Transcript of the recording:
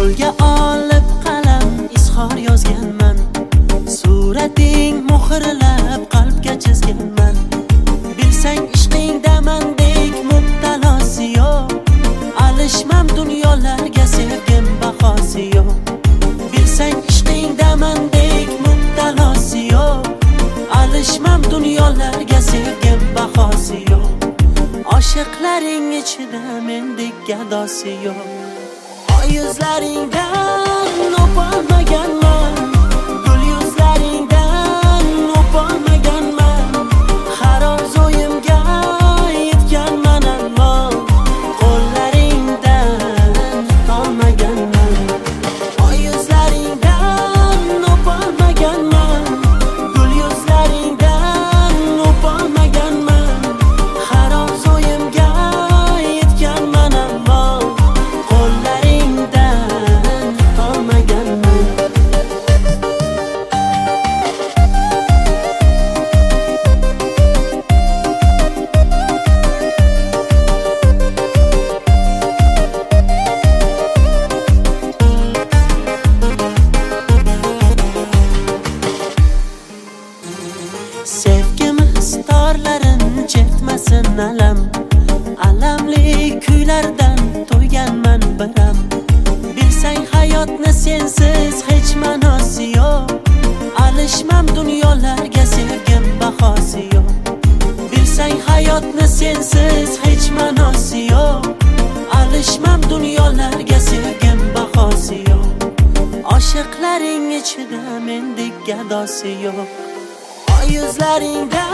qo'lga olib qalam izhor yozganman. Surating muhrlab qalbga chizganman. Bilsang ishqingdamandek mubtalosi yo'q alishmam dunyolarga sevgim bahosi yo'q bilsang ishqingdamandek mubtalosi yo'q alishmam dunyolarga sevgim bahosi yo'q oshiqlaring ichida mendek gadosi yo'q. Oy yuzlaringdan alam Alamli kuylardan to'yganman biram Bilsang hayotni sensiz hech ma'nosi yo'q. Alishmam dunyolarga sevgim bahosi yo'q. Bilsang hayotni sensiz hech ma'nosi yo'q. Alishmam dunyolarga sevgim bahosi yo'q. Oshiqlaring ichida mendek gadosi yo'q. Oy yuzlaringda